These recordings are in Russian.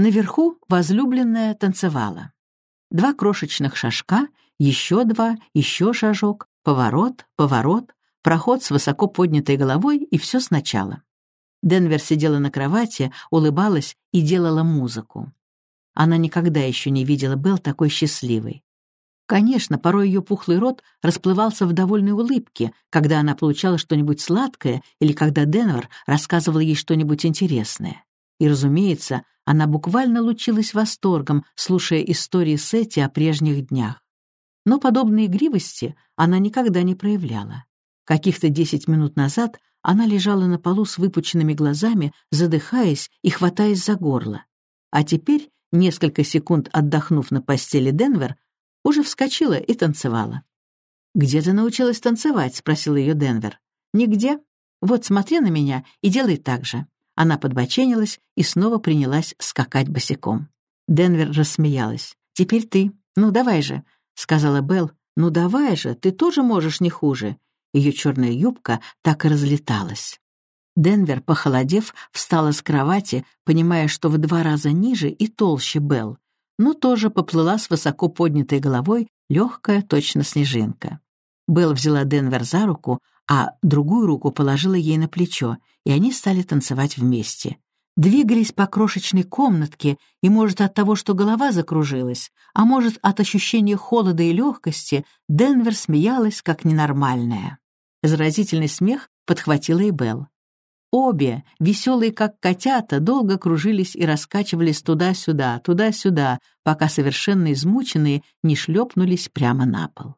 Наверху возлюбленная танцевала. Два крошечных шажка, еще два, еще шажок, поворот, поворот, проход с высоко поднятой головой и все сначала. Денвер сидела на кровати, улыбалась и делала музыку. Она никогда еще не видела Белл такой счастливой. Конечно, порой ее пухлый рот расплывался в довольной улыбке, когда она получала что-нибудь сладкое или когда Денвер рассказывал ей что-нибудь интересное. И, разумеется, она буквально лучилась восторгом, слушая истории Сети о прежних днях. Но подобной игривости она никогда не проявляла. Каких-то десять минут назад она лежала на полу с выпученными глазами, задыхаясь и хватаясь за горло. А теперь, несколько секунд отдохнув на постели Денвер, уже вскочила и танцевала. «Где ты научилась танцевать?» — спросил ее Денвер. «Нигде. Вот смотри на меня и делай так же». Она подбоченилась и снова принялась скакать босиком. Денвер рассмеялась. «Теперь ты. Ну, давай же», — сказала Белл. «Ну, давай же, ты тоже можешь не хуже». Ее черная юбка так и разлеталась. Денвер, похолодев, встала с кровати, понимая, что в два раза ниже и толще Белл, но тоже поплыла с высоко поднятой головой, легкая, точно снежинка. Белл взяла Денвер за руку, а другую руку положила ей на плечо, и они стали танцевать вместе. Двигались по крошечной комнатке, и, может, от того, что голова закружилась, а может, от ощущения холода и легкости, Денвер смеялась, как ненормальная. Заразительный смех подхватила и Белл. Обе, веселые как котята, долго кружились и раскачивались туда-сюда, туда-сюда, пока совершенно измученные не шлепнулись прямо на пол.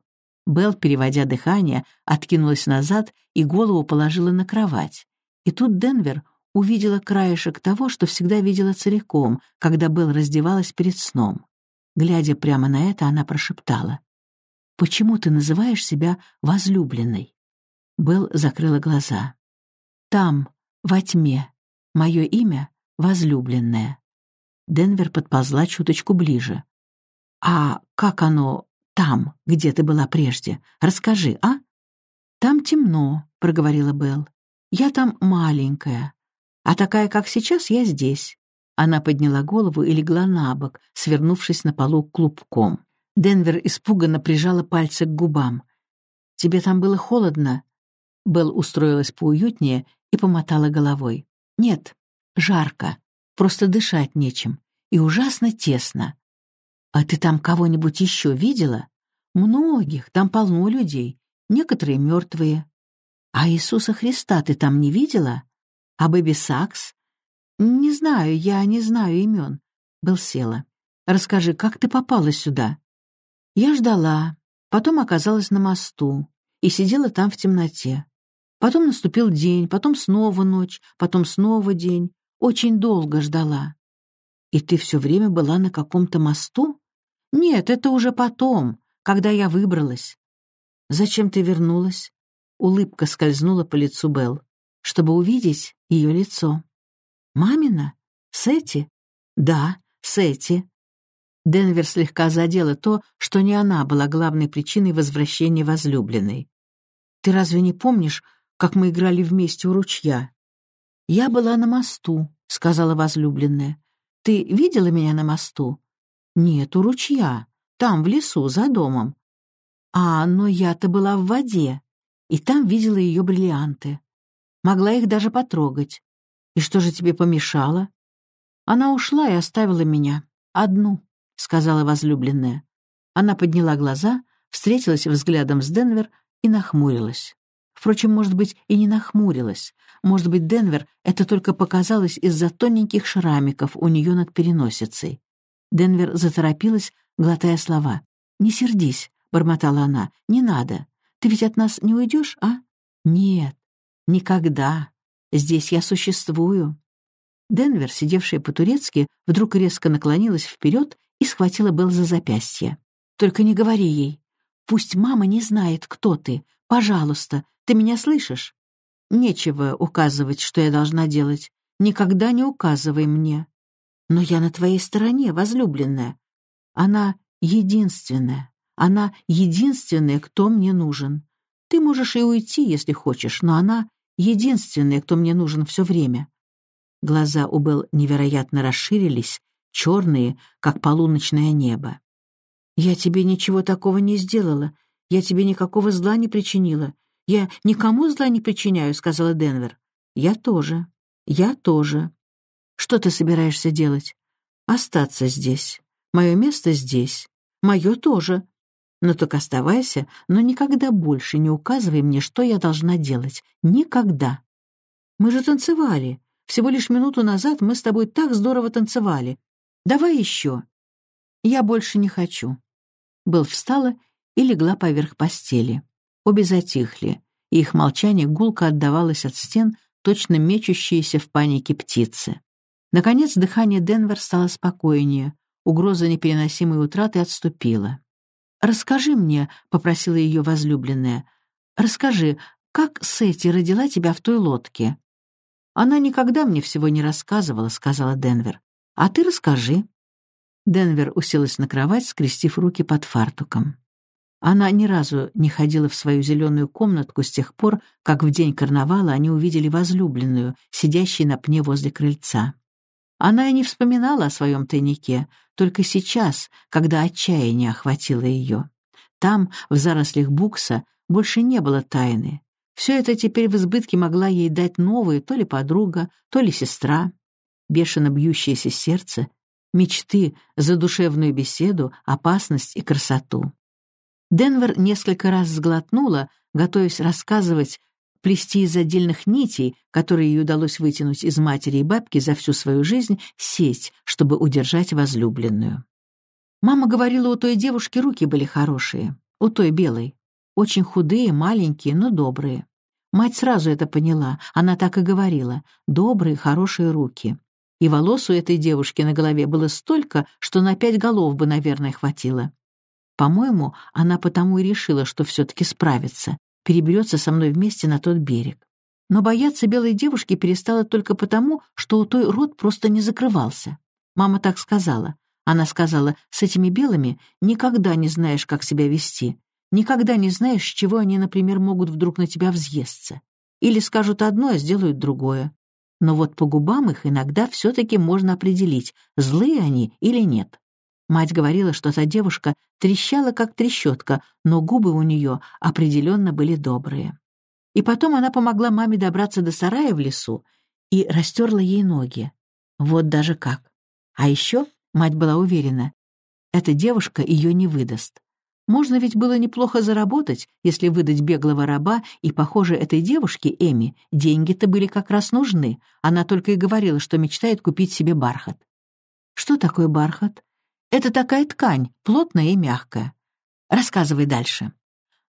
Белл, переводя дыхание, откинулась назад и голову положила на кровать. И тут Денвер увидела краешек того, что всегда видела целиком, когда Белл раздевалась перед сном. Глядя прямо на это, она прошептала. «Почему ты называешь себя возлюбленной?» Белл закрыла глаза. «Там, во тьме, мое имя — возлюбленная». Денвер подползла чуточку ближе. «А как оно там, где ты была прежде? Расскажи, а?» «Там темно», — проговорила Белл. «Я там маленькая, а такая, как сейчас, я здесь». Она подняла голову и легла на бок, свернувшись на полу клубком. Денвер испуганно прижала пальцы к губам. «Тебе там было холодно?» Белл устроилась поуютнее и помотала головой. «Нет, жарко, просто дышать нечем, и ужасно тесно. А ты там кого-нибудь еще видела? Многих, там полно людей, некоторые мертвые. А Иисуса Христа ты там не видела? А Бэби Сакс? Не знаю, я не знаю имен. Был села. Расскажи, как ты попала сюда? Я ждала, потом оказалась на мосту и сидела там в темноте. Потом наступил день, потом снова ночь, потом снова день. Очень долго ждала. И ты все время была на каком-то мосту? Нет, это уже потом когда я выбралась. Зачем ты вернулась? Улыбка скользнула по лицу Белл, чтобы увидеть ее лицо. Мамина? Сети? Да, Сети. Денвер слегка задела то, что не она была главной причиной возвращения возлюбленной. «Ты разве не помнишь, как мы играли вместе у ручья?» «Я была на мосту», — сказала возлюбленная. «Ты видела меня на мосту?» «Нет, у ручья. Там, в лесу, за домом. А, но я-то была в воде, и там видела ее бриллианты. Могла их даже потрогать. И что же тебе помешало? Она ушла и оставила меня. Одну, — сказала возлюбленная. Она подняла глаза, встретилась взглядом с Денвер и нахмурилась. Впрочем, может быть, и не нахмурилась. Может быть, Денвер это только показалось из-за тоненьких шрамиков у нее над переносицей. Денвер заторопилась, глотая слова. «Не сердись», — бормотала она, — «не надо. Ты ведь от нас не уйдешь, а?» «Нет, никогда. Здесь я существую». Денвер, сидевшая по-турецки, вдруг резко наклонилась вперед и схватила Белл за запястье. «Только не говори ей. Пусть мама не знает, кто ты. Пожалуйста, ты меня слышишь? Нечего указывать, что я должна делать. Никогда не указывай мне. Но я на твоей стороне, возлюбленная. Она единственная. Она единственная, кто мне нужен. Ты можешь и уйти, если хочешь, но она единственная, кто мне нужен все время». Глаза у Белл невероятно расширились, черные, как полуночное небо. «Я тебе ничего такого не сделала. Я тебе никакого зла не причинила. Я никому зла не причиняю», — сказала Денвер. «Я тоже. Я тоже. Что ты собираешься делать?» «Остаться здесь. Мое место здесь. Мое тоже. Ну так оставайся, но никогда больше не указывай мне, что я должна делать. Никогда. Мы же танцевали. Всего лишь минуту назад мы с тобой так здорово танцевали. Давай еще. Я больше не хочу. Белл встала и легла поверх постели. Обе затихли, и их молчание гулко отдавалось от стен, точно мечущиеся в панике птицы. Наконец дыхание Денвер стало спокойнее, угроза непереносимой утраты отступила. «Расскажи мне», — попросила ее возлюбленная, — «расскажи, как Сетти родила тебя в той лодке?» «Она никогда мне всего не рассказывала», — сказала Денвер. «А ты расскажи». Денвер уселась на кровать, скрестив руки под фартуком. Она ни разу не ходила в свою зеленую комнатку с тех пор, как в день карнавала они увидели возлюбленную, сидящей на пне возле крыльца. Она и не вспоминала о своем тайнике, только сейчас, когда отчаяние охватило ее. Там, в зарослях букса, больше не было тайны. Все это теперь в избытке могла ей дать новая то ли подруга, то ли сестра. Бешено бьющееся сердце, мечты, задушевную беседу, опасность и красоту. Денвер несколько раз сглотнула, готовясь рассказывать плести из отдельных нитей, которые ей удалось вытянуть из матери и бабки за всю свою жизнь, сеть, чтобы удержать возлюбленную. Мама говорила, у той девушки руки были хорошие, у той белой. Очень худые, маленькие, но добрые. Мать сразу это поняла, она так и говорила. Добрые, хорошие руки. И волос у этой девушки на голове было столько, что на пять голов бы, наверное, хватило. По-моему, она потому и решила, что все-таки справится переберется со мной вместе на тот берег. Но бояться белой девушки перестала только потому, что у той рот просто не закрывался. Мама так сказала. Она сказала, с этими белыми никогда не знаешь, как себя вести. Никогда не знаешь, с чего они, например, могут вдруг на тебя взъесться. Или скажут одно, а сделают другое. Но вот по губам их иногда все-таки можно определить, злые они или нет. Мать говорила, что та девушка трещала, как трещотка, но губы у нее определенно были добрые. И потом она помогла маме добраться до сарая в лесу и растерла ей ноги. Вот даже как. А еще мать была уверена, эта девушка ее не выдаст. Можно ведь было неплохо заработать, если выдать беглого раба, и, похоже, этой девушке, Эми, деньги-то были как раз нужны. Она только и говорила, что мечтает купить себе бархат. Что такое бархат? Это такая ткань, плотная и мягкая. Рассказывай дальше.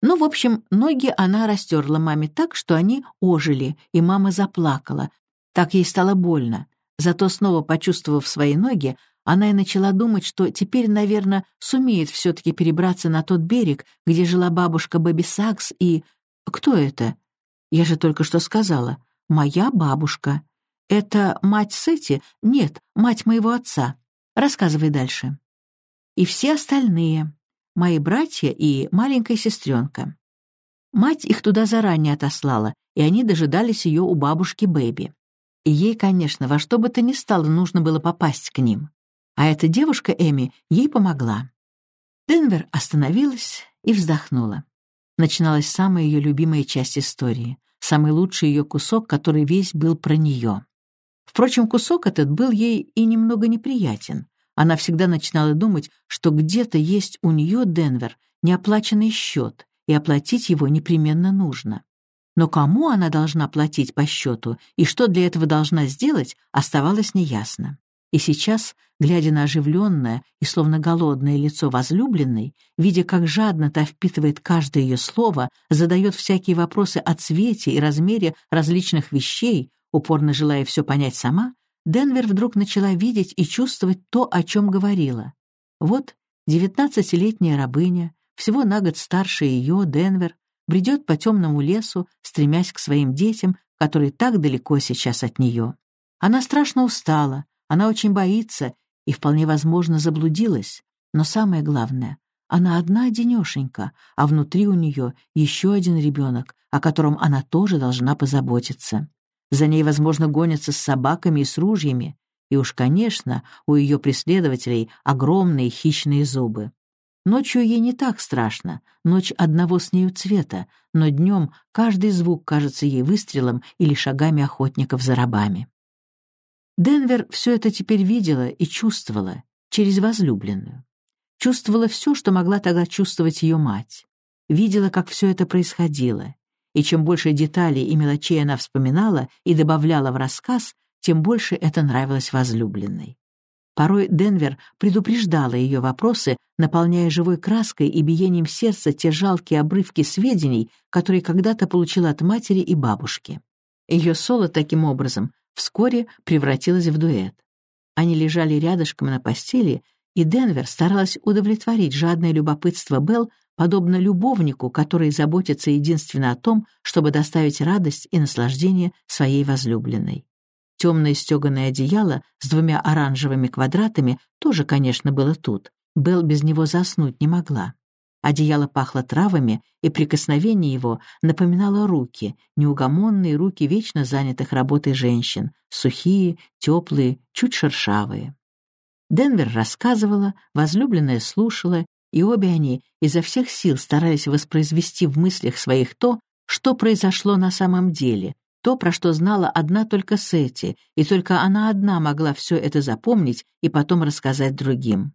Ну, в общем, ноги она растерла маме так, что они ожили, и мама заплакала. Так ей стало больно. Зато снова почувствовав свои ноги, она и начала думать, что теперь, наверное, сумеет все-таки перебраться на тот берег, где жила бабушка Бэби Сакс и... Кто это? Я же только что сказала. Моя бабушка. Это мать Сети? Нет, мать моего отца. Рассказывай дальше и все остальные, мои братья и маленькая сестренка. Мать их туда заранее отослала, и они дожидались ее у бабушки Бэби. И ей, конечно, во что бы то ни стало нужно было попасть к ним. А эта девушка Эми ей помогла. Денвер остановилась и вздохнула. Начиналась самая ее любимая часть истории, самый лучший ее кусок, который весь был про нее. Впрочем, кусок этот был ей и немного неприятен. Она всегда начинала думать, что где-то есть у нее, Денвер, неоплаченный счет, и оплатить его непременно нужно. Но кому она должна платить по счету и что для этого должна сделать, оставалось неясно. И сейчас, глядя на оживленное и словно голодное лицо возлюбленной, видя, как жадно та впитывает каждое ее слово, задает всякие вопросы о цвете и размере различных вещей, упорно желая все понять сама, Денвер вдруг начала видеть и чувствовать то, о чем говорила. Вот девятнадцатилетняя рабыня, всего на год старше ее, Денвер, бредет по темному лесу, стремясь к своим детям, которые так далеко сейчас от нее. Она страшно устала, она очень боится и, вполне возможно, заблудилась. Но самое главное, она одна-одинешенька, а внутри у нее еще один ребенок, о котором она тоже должна позаботиться. За ней, возможно, гонятся с собаками и с ружьями. и уж, конечно, у ее преследователей огромные хищные зубы. Ночью ей не так страшно, ночь одного с нею цвета, но днем каждый звук кажется ей выстрелом или шагами охотников за рабами. Денвер все это теперь видела и чувствовала через возлюбленную. Чувствовала все, что могла тогда чувствовать ее мать. Видела, как все это происходило. И чем больше деталей и мелочей она вспоминала и добавляла в рассказ, тем больше это нравилось возлюбленной. Порой Денвер предупреждала ее вопросы, наполняя живой краской и биением сердца те жалкие обрывки сведений, которые когда-то получила от матери и бабушки. Ее соло таким образом вскоре превратилось в дуэт. Они лежали рядышком на постели, и Денвер старалась удовлетворить жадное любопытство Белл, подобно любовнику, который заботится единственно о том, чтобы доставить радость и наслаждение своей возлюбленной. Темное стеганое одеяло с двумя оранжевыми квадратами тоже, конечно, было тут. Белл без него заснуть не могла. Одеяло пахло травами, и прикосновение его напоминало руки, неугомонные руки вечно занятых работой женщин, сухие, теплые, чуть шершавые. Денвер рассказывала, возлюбленная слушала, и обе они изо всех сил старались воспроизвести в мыслях своих то, что произошло на самом деле, то, про что знала одна только Сети, и только она одна могла все это запомнить и потом рассказать другим.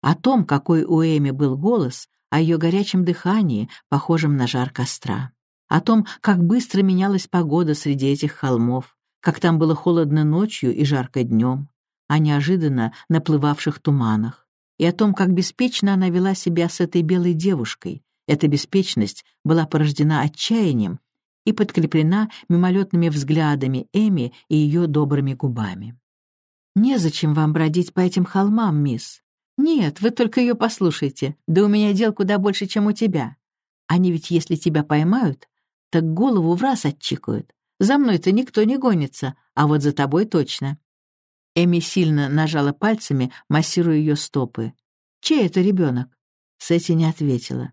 О том, какой у Эми был голос, о ее горячем дыхании, похожем на жар костра. О том, как быстро менялась погода среди этих холмов, как там было холодно ночью и жарко днем, о неожиданно наплывавших туманах, и о том, как беспечно она вела себя с этой белой девушкой. Эта беспечность была порождена отчаянием и подкреплена мимолетными взглядами Эми и ее добрыми губами. «Незачем вам бродить по этим холмам, мисс. Нет, вы только ее послушайте, да у меня дел куда больше, чем у тебя. Они ведь, если тебя поймают, так голову в раз отчикают. За мной-то никто не гонится, а вот за тобой точно». Эми сильно нажала пальцами, массируя ее стопы. «Чей это ребенок?» Сэти не ответила.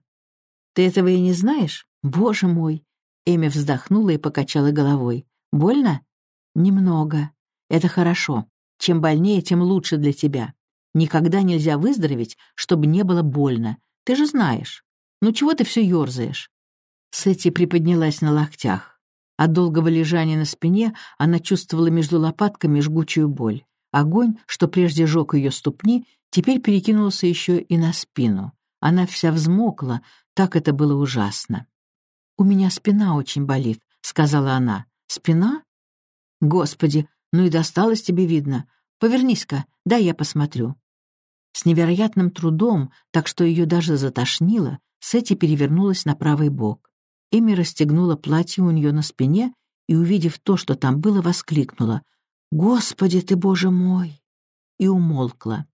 «Ты этого и не знаешь? Боже мой! Эми вздохнула и покачала головой. «Больно?» «Немного. Это хорошо. Чем больнее, тем лучше для тебя. Никогда нельзя выздороветь, чтобы не было больно. Ты же знаешь. Ну чего ты все ерзаешь?» Сэти приподнялась на локтях. От долгого лежания на спине она чувствовала между лопатками жгучую боль. Огонь, что прежде жег ее ступни, теперь перекинулся еще и на спину. Она вся взмокла, так это было ужасно. «У меня спина очень болит», — сказала она. «Спина? Господи, ну и досталось тебе, видно. Повернись-ка, дай я посмотрю». С невероятным трудом, так что ее даже затошнило, Сэти перевернулась на правый бок. Эми расстегнула платье у нее на спине и, увидев то, что там было, воскликнула. «Господи ты, Боже мой!» и умолкла.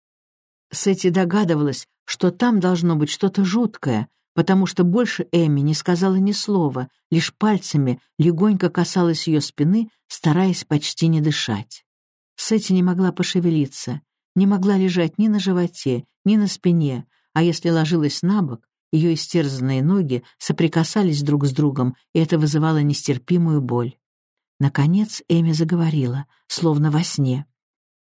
Сэти догадывалась, что там должно быть что-то жуткое, потому что больше Эми не сказала ни слова, лишь пальцами легонько касалась ее спины, стараясь почти не дышать. Сэти не могла пошевелиться, не могла лежать ни на животе, ни на спине, а если ложилась на бок, ее истерзанные ноги соприкасались друг с другом, и это вызывало нестерпимую боль. Наконец Эми заговорила, словно во сне.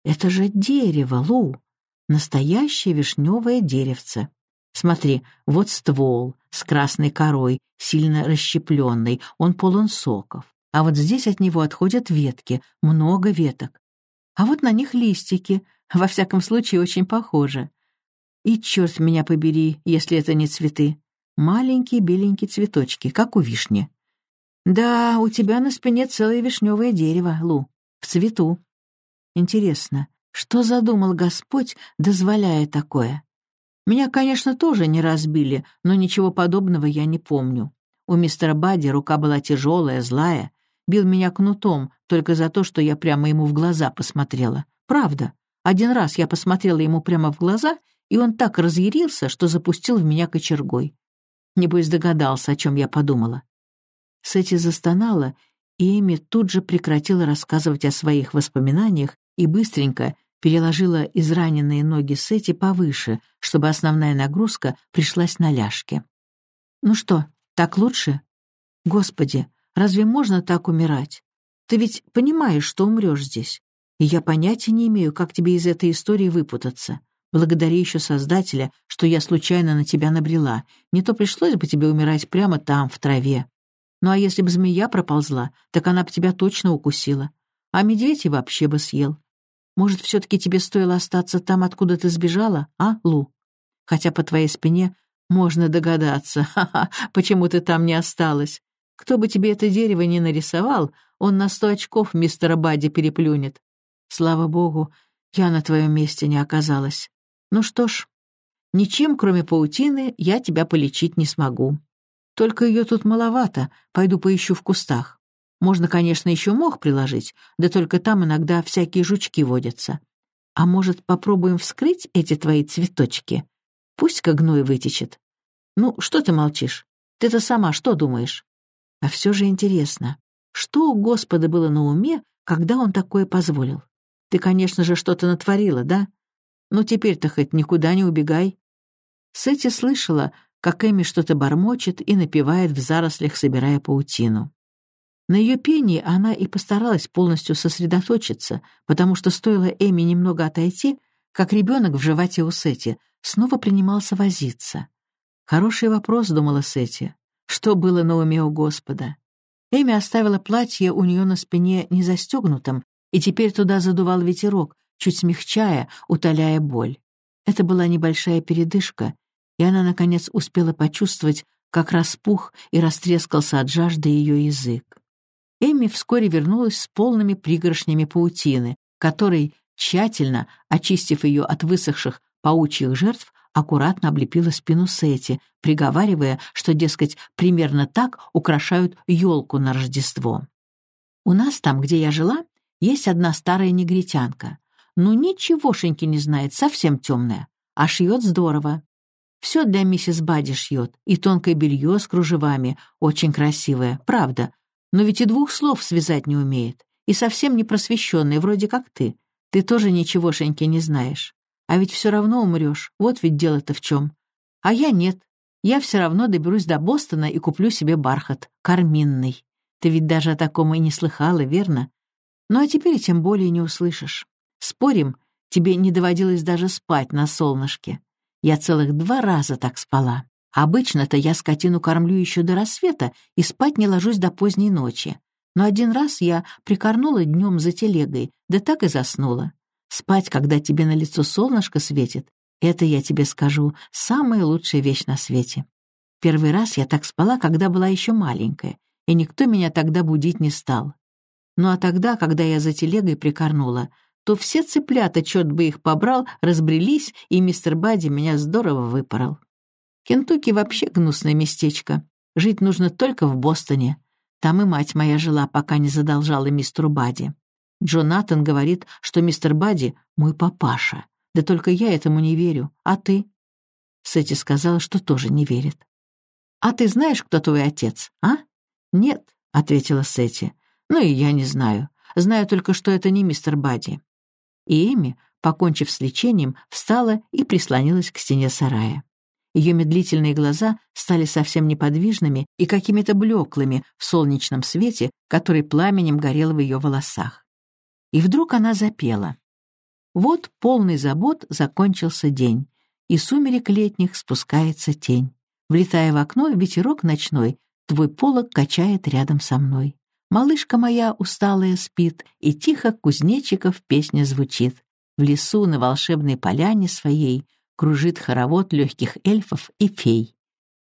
«Это же дерево, Лу! Настоящее вишневое деревце!» Смотри, вот ствол с красной корой, сильно расщепленный, он полон соков. А вот здесь от него отходят ветки, много веток. А вот на них листики, во всяком случае очень похожи. И черт меня побери, если это не цветы. Маленькие беленькие цветочки, как у вишни. Да, у тебя на спине целое вишневое дерево, Лу, в цвету. Интересно, что задумал Господь, дозволяя такое? Меня, конечно, тоже не разбили, но ничего подобного я не помню. У мистера Бадди рука была тяжелая, злая. Бил меня кнутом только за то, что я прямо ему в глаза посмотрела. Правда. Один раз я посмотрела ему прямо в глаза, и он так разъярился, что запустил в меня кочергой. Небось догадался, о чем я подумала. Сэти застонала, и Эми тут же прекратила рассказывать о своих воспоминаниях и быстренько, переложила израненные ноги Сети повыше, чтобы основная нагрузка пришлась на ляжки. «Ну что, так лучше? Господи, разве можно так умирать? Ты ведь понимаешь, что умрешь здесь. И я понятия не имею, как тебе из этой истории выпутаться. Благодари еще Создателя, что я случайно на тебя набрела. Не то пришлось бы тебе умирать прямо там, в траве. Ну а если бы змея проползла, так она бы тебя точно укусила. А медведь и вообще бы съел. Может, все-таки тебе стоило остаться там, откуда ты сбежала, а, Лу? Хотя по твоей спине можно догадаться, ха-ха, почему ты там не осталась. Кто бы тебе это дерево не нарисовал, он на сто очков мистера Бадди переплюнет. Слава богу, я на твоем месте не оказалась. Ну что ж, ничем, кроме паутины, я тебя полечить не смогу. Только ее тут маловато, пойду поищу в кустах. Можно, конечно, еще мох приложить, да только там иногда всякие жучки водятся. А может, попробуем вскрыть эти твои цветочки? Пусть-ка гной вытечет. Ну, что ты молчишь? Ты-то сама что думаешь? А все же интересно, что у Господа было на уме, когда он такое позволил? Ты, конечно же, что-то натворила, да? Ну, теперь-то хоть никуда не убегай. Сэти слышала, как Эми что-то бормочет и напевает в зарослях, собирая паутину. На ее пении она и постаралась полностью сосредоточиться, потому что стоило Эми немного отойти, как ребенок в животе у Сети снова принимался возиться. Хороший вопрос, думала Сети. Что было на уме у Господа? Эми оставила платье у нее на спине незастегнутым, и теперь туда задувал ветерок, чуть смягчая, утоляя боль. Это была небольшая передышка, и она, наконец, успела почувствовать, как распух и растрескался от жажды ее язык. Эми вскоре вернулась с полными пригоршнями паутины, которой, тщательно очистив ее от высохших паучьих жертв, аккуратно облепила спину Сети, приговаривая, что, дескать, примерно так украшают елку на Рождество. «У нас там, где я жила, есть одна старая негритянка. Ну, ничегошеньки не знает, совсем темная. А шьет здорово. Все для миссис Бади шьет, и тонкое белье с кружевами, очень красивое, правда, но ведь и двух слов связать не умеет, и совсем не просвещенный, вроде как ты. Ты тоже ничегошеньки не знаешь. А ведь все равно умрешь, вот ведь дело-то в чем. А я нет. Я все равно доберусь до Бостона и куплю себе бархат, карминный. Ты ведь даже о таком и не слыхала, верно? Ну а теперь тем более не услышишь. Спорим, тебе не доводилось даже спать на солнышке. Я целых два раза так спала. Обычно-то я скотину кормлю еще до рассвета и спать не ложусь до поздней ночи. Но один раз я прикорнула днем за телегой, да так и заснула. Спать, когда тебе на лицо солнышко светит, это, я тебе скажу, самая лучшая вещь на свете. Первый раз я так спала, когда была еще маленькая, и никто меня тогда будить не стал. Ну а тогда, когда я за телегой прикорнула, то все цыплята, черт бы их побрал, разбрелись, и мистер Бадди меня здорово выпорол. Кентукки вообще гнусное местечко. Жить нужно только в Бостоне. Там и мать моя жила, пока не задолжала мистеру Бади. Джонатан говорит, что мистер Бади — мой папаша. Да только я этому не верю. А ты?» Сэти сказала, что тоже не верит. «А ты знаешь, кто твой отец, а?» «Нет», — ответила Сэти. «Ну и я не знаю. Знаю только, что это не мистер Бади». И Эми, покончив с лечением, встала и прислонилась к стене сарая. Ее медлительные глаза стали совсем неподвижными и какими-то блеклыми в солнечном свете, который пламенем горел в ее волосах. И вдруг она запела. Вот полный забот закончился день, и сумерек летних спускается тень. Влетая в окно, ветерок ночной, твой полог качает рядом со мной. Малышка моя усталая спит, и тихо кузнечиков песня звучит. В лесу на волшебной поляне своей кружит хоровод легких эльфов и фей.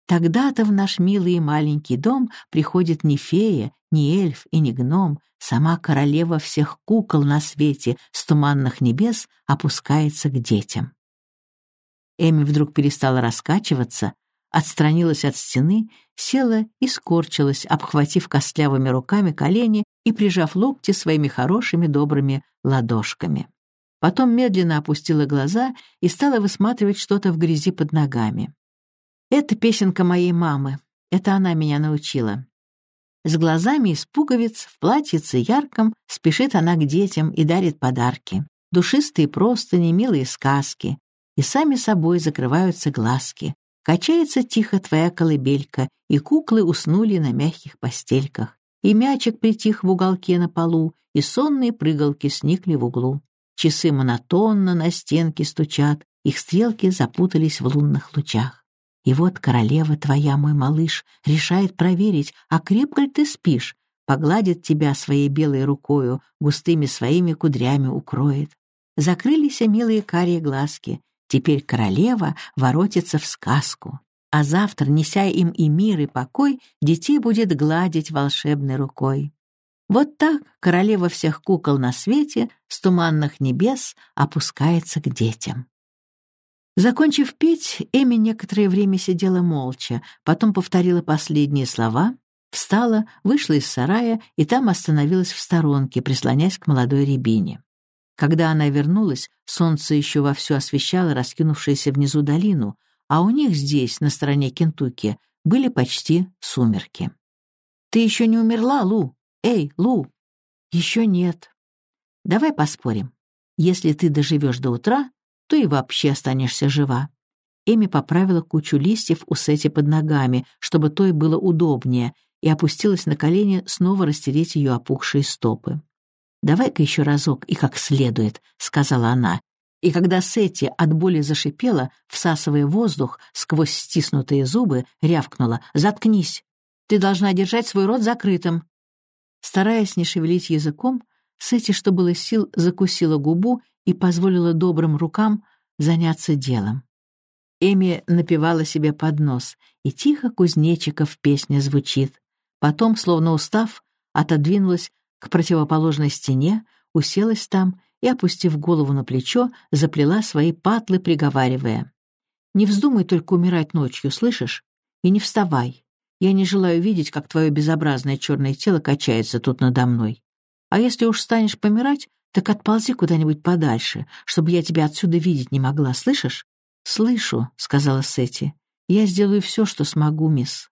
Тогда-то в наш милый и маленький дом приходит не фея, не эльф и не гном, сама королева всех кукол на свете с туманных небес опускается к детям. Эми вдруг перестала раскачиваться, отстранилась от стены, села и скорчилась, обхватив костлявыми руками колени и прижав локти своими хорошими добрыми ладошками. Потом медленно опустила глаза и стала высматривать что-то в грязи под ногами. Это песенка моей мамы. Это она меня научила. С глазами из пуговиц, в платьице ярком, спешит она к детям и дарит подарки. Душистые простыни, милые сказки. И сами собой закрываются глазки. Качается тихо твоя колыбелька, и куклы уснули на мягких постельках. И мячик притих в уголке на полу, и сонные прыгалки сникли в углу. Часы монотонно на стенке стучат, их стрелки запутались в лунных лучах. И вот королева твоя, мой малыш, решает проверить, а крепко ли ты спишь, погладит тебя своей белой рукою, густыми своими кудрями укроет. Закрылись милые карие глазки, теперь королева воротится в сказку. А завтра, неся им и мир, и покой, детей будет гладить волшебной рукой. Вот так королева всех кукол на свете с туманных небес опускается к детям. Закончив петь, Эми некоторое время сидела молча, потом повторила последние слова, встала, вышла из сарая и там остановилась в сторонке, прислонясь к молодой рябине. Когда она вернулась, солнце еще вовсю освещало раскинувшуюся внизу долину, а у них здесь, на стороне Кентукки, были почти сумерки. «Ты еще не умерла, Лу? Эй, Лу!» «Еще нет. Давай поспорим. Если ты доживешь до утра, то и вообще останешься жива. Эми поправила кучу листьев у Сети под ногами, чтобы той было удобнее, и опустилась на колени снова растереть ее опухшие стопы. «Давай-ка еще разок и как следует», — сказала она. И когда Сетти от боли зашипела, всасывая воздух сквозь стиснутые зубы, рявкнула «Заткнись! Ты должна держать свой рот закрытым!» Стараясь не шевелить языком, Сетти, что было сил, закусила губу и позволила добрым рукам заняться делом. Эми напевала себе под нос, и тихо кузнечиков песня звучит. Потом, словно устав, отодвинулась к противоположной стене, уселась там и, опустив голову на плечо, заплела свои патлы, приговаривая. «Не вздумай только умирать ночью, слышишь? И не вставай. Я не желаю видеть, как твое безобразное черное тело качается тут надо мной. А если уж станешь помирать, так отползи куда-нибудь подальше, чтобы я тебя отсюда видеть не могла, слышишь?» «Слышу», — сказала Сетти. «Я сделаю все, что смогу, мисс».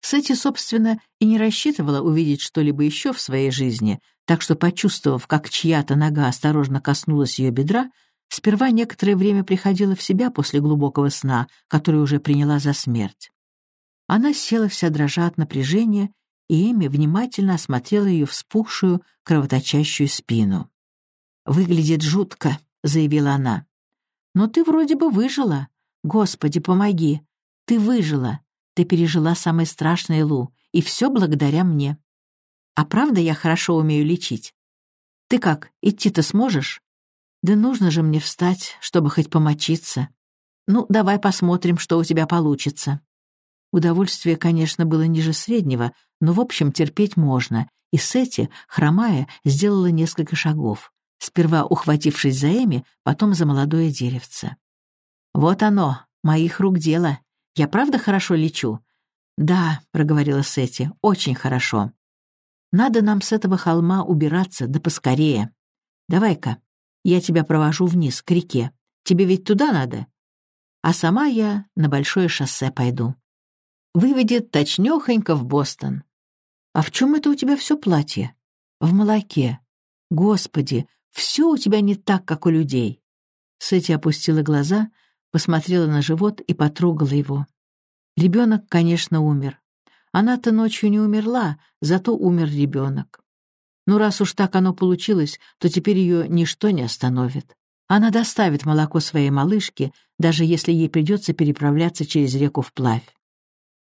Сетти, собственно, и не рассчитывала увидеть что-либо еще в своей жизни, так что, почувствовав, как чья-то нога осторожно коснулась ее бедра, сперва некоторое время приходила в себя после глубокого сна, который уже приняла за смерть. Она села вся дрожа от напряжения, и Эми внимательно осмотрела ее вспухшую, кровоточащую спину. «Выглядит жутко», — заявила она. «Но ты вроде бы выжила. Господи, помоги. Ты выжила. Ты пережила самое страшное, Лу, и все благодаря мне. А правда я хорошо умею лечить? Ты как, идти-то сможешь? Да нужно же мне встать, чтобы хоть помочиться. Ну, давай посмотрим, что у тебя получится». Удовольствие, конечно, было ниже среднего, но, в общем, терпеть можно, и Сетти, хромая, сделала несколько шагов сперва ухватившись за Эми, потом за молодое деревце. «Вот оно, моих рук дело. Я правда хорошо лечу?» «Да», — проговорила Сетти, — «очень хорошо. Надо нам с этого холма убираться, да поскорее. Давай-ка, я тебя провожу вниз, к реке. Тебе ведь туда надо? А сама я на большое шоссе пойду. Выведет точнёхонько в Бостон. А в чем это у тебя все платье? В молоке. Господи, все у тебя не так, как у людей». Сэти опустила глаза, посмотрела на живот и потрогала его. Ребенок, конечно, умер. Она-то ночью не умерла, зато умер ребенок. Ну, раз уж так оно получилось, то теперь ее ничто не остановит. Она доставит молоко своей малышке, даже если ей придется переправляться через реку вплавь.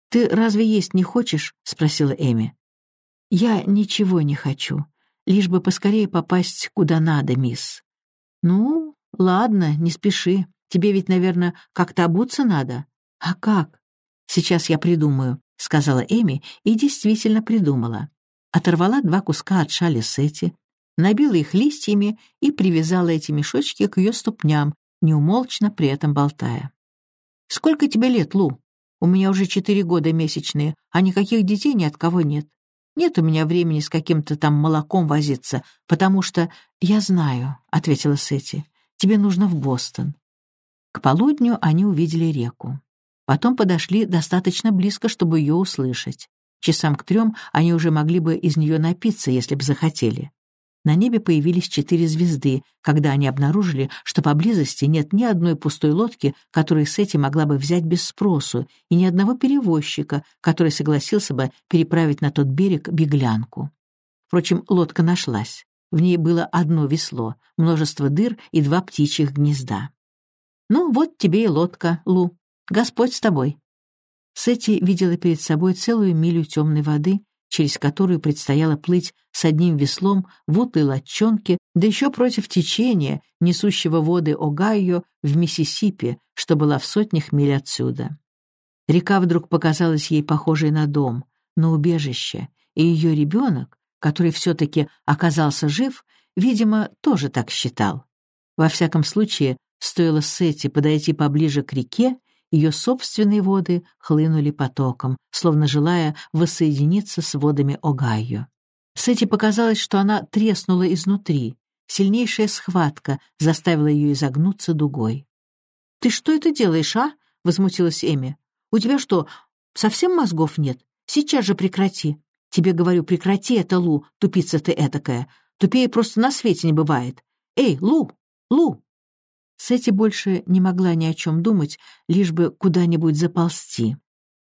«Ты разве есть не хочешь?» — спросила Эми. «Я ничего не хочу лишь бы поскорее попасть куда надо, мисс. Ну, ладно, не спеши. Тебе ведь, наверное, как-то обуться надо. А как? Сейчас я придумаю, сказала Эми и действительно придумала. Оторвала два куска от шали Сети, набила их листьями и привязала эти мешочки к ее ступням, неумолчно при этом болтая. «Сколько тебе лет, Лу? У меня уже четыре года месячные, а никаких детей ни от кого нет. Нет у меня времени с каким-то там молоком возиться, потому что...» «Я знаю», — ответила Сетти. «Тебе нужно в Бостон». К полудню они увидели реку. Потом подошли достаточно близко, чтобы ее услышать. Часам к трем они уже могли бы из нее напиться, если бы захотели. На небе появились четыре звезды, когда они обнаружили, что поблизости нет ни одной пустой лодки, которую Сети могла бы взять без спросу, и ни одного перевозчика, который согласился бы переправить на тот берег беглянку. Впрочем, лодка нашлась. В ней было одно весло, множество дыр и два птичьих гнезда. «Ну, вот тебе и лодка, Лу. Господь с тобой». Сети видела перед собой целую милю темной воды, через которую предстояло плыть с одним веслом в утой лодчонке, да еще против течения, несущего воды Огайо в Миссисипи, что была в сотнях миль отсюда. Река вдруг показалась ей похожей на дом, на убежище, и ее ребенок, который все-таки оказался жив, видимо, тоже так считал. Во всяком случае, стоило Сетти подойти поближе к реке, ее собственные воды хлынули потоком, словно желая воссоединиться с водами Огайо. Сэти показалось, что она треснула изнутри. Сильнейшая схватка заставила ее изогнуться дугой. «Ты что это делаешь, а?» — возмутилась Эми. «У тебя что, совсем мозгов нет? Сейчас же прекрати. Тебе говорю, прекрати это, Лу, тупица ты этакая. Тупее просто на свете не бывает. Эй, Лу, Лу!» Сэти больше не могла ни о чем думать, лишь бы куда-нибудь заползти.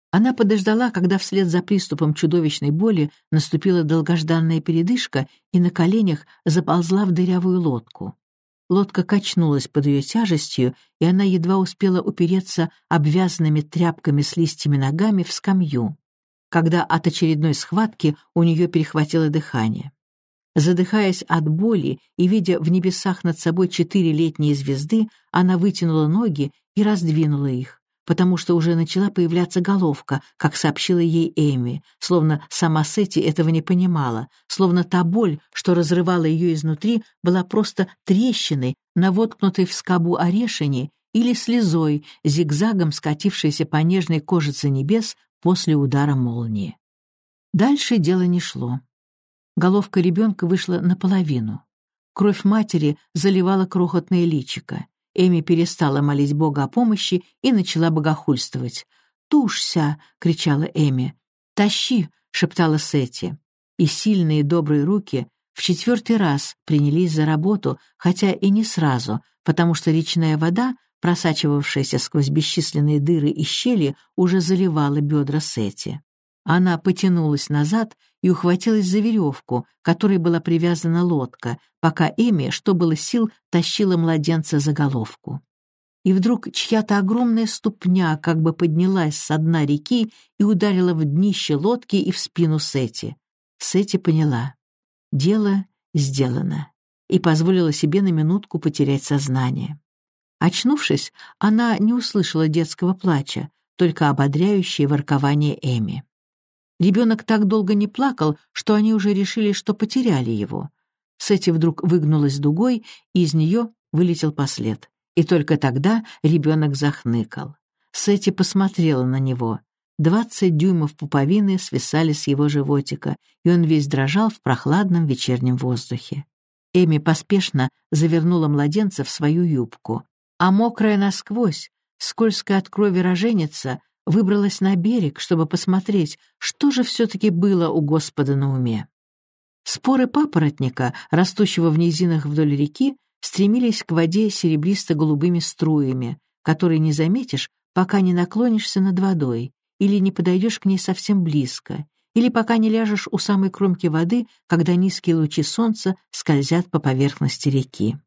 Она подождала, когда вслед за приступом чудовищной боли наступила долгожданная передышка и на коленях заползла в дырявую лодку. Лодка качнулась под ее тяжестью, и она едва успела упереться обвязанными тряпками с листьями ногами в скамью, когда от очередной схватки у нее перехватило дыхание. Задыхаясь от боли и видя в небесах над собой четыре летние звезды, она вытянула ноги и раздвинула их, потому что уже начала появляться головка, как сообщила ей Эми, словно сама Сетти этого не понимала, словно та боль, что разрывала ее изнутри, была просто трещиной, навоткнутой в скобу орешени или слезой, зигзагом скатившейся по нежной кожице небес после удара молнии. Дальше дело не шло. Головка ребенка вышла наполовину. Кровь матери заливала крохотное личико. Эми перестала молить Бога о помощи и начала богохульствовать. «Тушься!» — кричала Эми. «Тащи!» — шептала Сетти. И сильные добрые руки в четвертый раз принялись за работу, хотя и не сразу, потому что речная вода, просачивавшаяся сквозь бесчисленные дыры и щели, уже заливала бедра Сетти. Она потянулась назад и ухватилась за веревку, которой была привязана лодка, пока Эми, что было сил, тащила младенца за головку. И вдруг чья-то огромная ступня как бы поднялась со дна реки и ударила в днище лодки и в спину Сети. Сети поняла. Дело сделано. И позволила себе на минутку потерять сознание. Очнувшись, она не услышала детского плача, только ободряющее воркование Эми. Ребенок так долго не плакал, что они уже решили, что потеряли его. Сэти вдруг выгнулась дугой, и из нее вылетел послед. И только тогда ребенок захныкал. Сэти посмотрела на него. Двадцать дюймов пуповины свисали с его животика, и он весь дрожал в прохладном вечернем воздухе. Эми поспешно завернула младенца в свою юбку, а мокрая насквозь, скользкая от крови роженица, выбралась на берег, чтобы посмотреть, что же все-таки было у Господа на уме. Споры папоротника, растущего в низинах вдоль реки, стремились к воде серебристо-голубыми струями, которые не заметишь, пока не наклонишься над водой, или не подойдешь к ней совсем близко, или пока не ляжешь у самой кромки воды, когда низкие лучи солнца скользят по поверхности реки.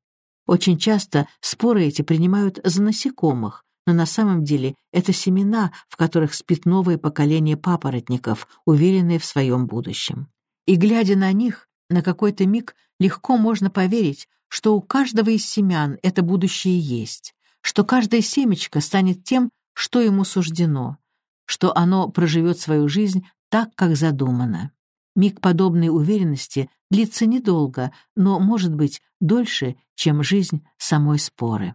Очень часто споры эти принимают за насекомых, но на самом деле это семена, в которых спит новое поколение папоротников, уверенные в своем будущем. И глядя на них, на какой-то миг легко можно поверить, что у каждого из семян это будущее есть, что каждое семечко станет тем, что ему суждено, что оно проживет свою жизнь так, как задумано. Миг подобной уверенности длится недолго, но, может быть, дольше, чем жизнь самой споры.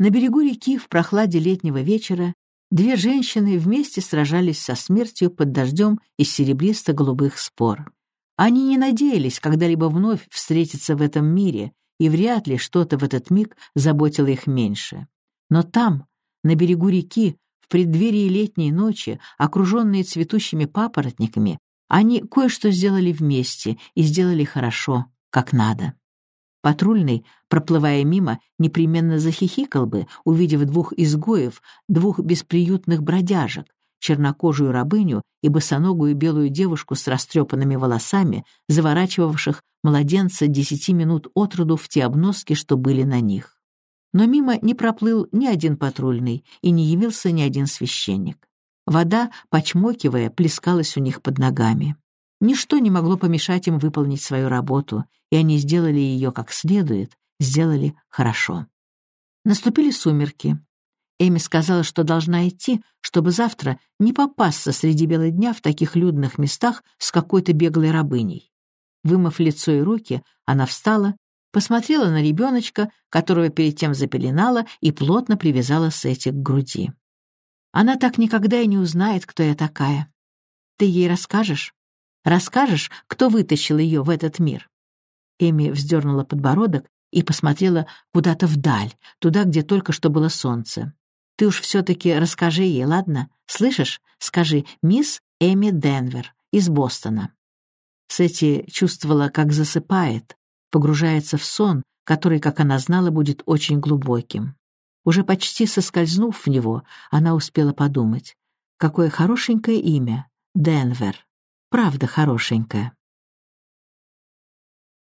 На берегу реки в прохладе летнего вечера две женщины вместе сражались со смертью под дождем из серебристо-голубых спор. Они не надеялись когда-либо вновь встретиться в этом мире, и вряд ли что-то в этот миг заботило их меньше. Но там, на берегу реки, в преддверии летней ночи, окруженные цветущими папоротниками, они кое-что сделали вместе и сделали хорошо, как надо. Патрульный, проплывая мимо, непременно захихикал бы, увидев двух изгоев, двух бесприютных бродяжек, чернокожую рабыню и босоногую белую девушку с растрепанными волосами, заворачивавших младенца десяти минут от роду в те обноски, что были на них. Но мимо не проплыл ни один патрульный и не явился ни один священник. Вода, почмокивая, плескалась у них под ногами. Ничто не могло помешать им выполнить свою работу, и они сделали ее как следует, сделали хорошо. Наступили сумерки. Эми сказала, что должна идти, чтобы завтра не попасться среди бела дня в таких людных местах с какой-то беглой рабыней. Вымыв лицо и руки, она встала, посмотрела на ребеночка, которого перед тем запеленала и плотно привязала Сети к груди. Она так никогда и не узнает, кто я такая. Ты ей расскажешь? Расскажешь, кто вытащил ее в этот мир?» Эми вздернула подбородок и посмотрела куда-то вдаль, туда, где только что было солнце. «Ты уж все-таки расскажи ей, ладно? Слышишь? Скажи, мисс Эми Денвер из Бостона». Сетти чувствовала, как засыпает, погружается в сон, который, как она знала, будет очень глубоким. Уже почти соскользнув в него, она успела подумать, какое хорошенькое имя — Денвер. Правда хорошенькая.